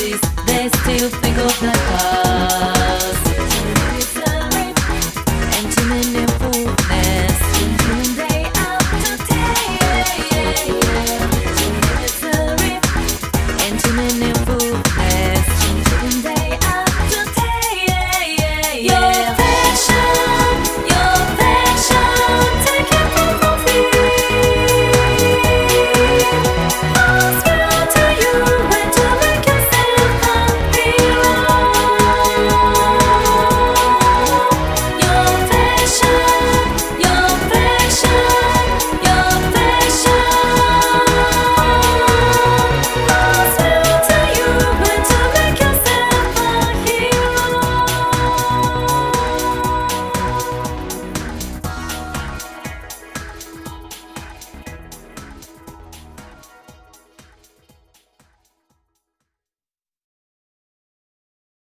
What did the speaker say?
they still think of the past.